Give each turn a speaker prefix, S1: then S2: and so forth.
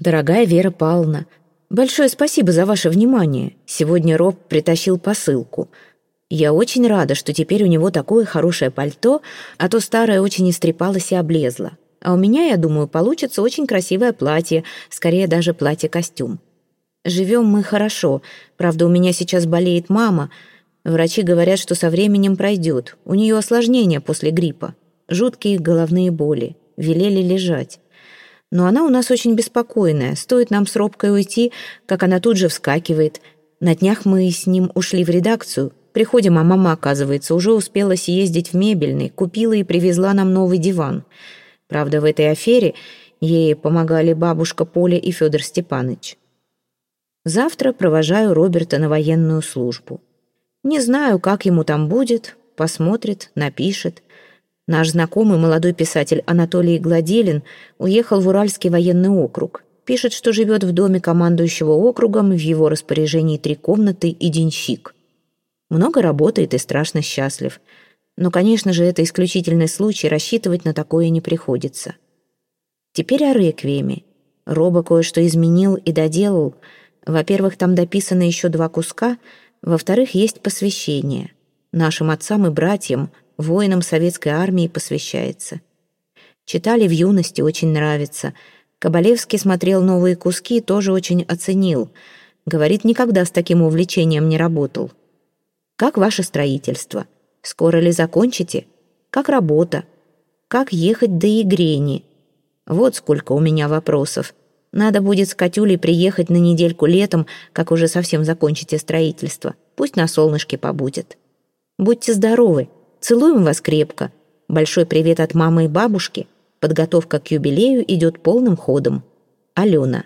S1: Дорогая Вера Павловна, большое спасибо за ваше внимание. Сегодня Роб притащил посылку. Я очень рада, что теперь у него такое хорошее пальто, а то старое очень истрепалось и облезло. А у меня, я думаю, получится очень красивое платье, скорее даже платье-костюм. Живем мы хорошо. Правда, у меня сейчас болеет мама. Врачи говорят, что со временем пройдет. У нее осложнения после гриппа. Жуткие головные боли. Велели лежать. Но она у нас очень беспокойная. Стоит нам с Робкой уйти, как она тут же вскакивает. На днях мы с ним ушли в редакцию. Приходим, а мама, оказывается, уже успела съездить в мебельный, купила и привезла нам новый диван. Правда, в этой афере ей помогали бабушка Поля и Федор Степанович. Завтра провожаю Роберта на военную службу. Не знаю, как ему там будет, посмотрит, напишет. Наш знакомый молодой писатель Анатолий Гладилин уехал в Уральский военный округ. Пишет, что живет в доме командующего округом, в его распоряжении три комнаты и денщик. Много работает и страшно счастлив. Но, конечно же, это исключительный случай, рассчитывать на такое не приходится. Теперь о реквиеме. Роба кое-что изменил и доделал. Во-первых, там дописаны еще два куска, во-вторых, есть посвящение. Нашим отцам и братьям, воинам советской армии посвящается. Читали в юности, очень нравится. Кабалевский смотрел новые куски, тоже очень оценил. Говорит, никогда с таким увлечением не работал. Как ваше строительство? Скоро ли закончите? Как работа? Как ехать до Игрени? Вот сколько у меня вопросов. Надо будет с Катюлей приехать на недельку летом, как уже совсем закончите строительство. Пусть на солнышке побудет. Будьте здоровы. Целуем вас крепко. Большой привет от мамы и бабушки. Подготовка к юбилею идет полным ходом. Алена.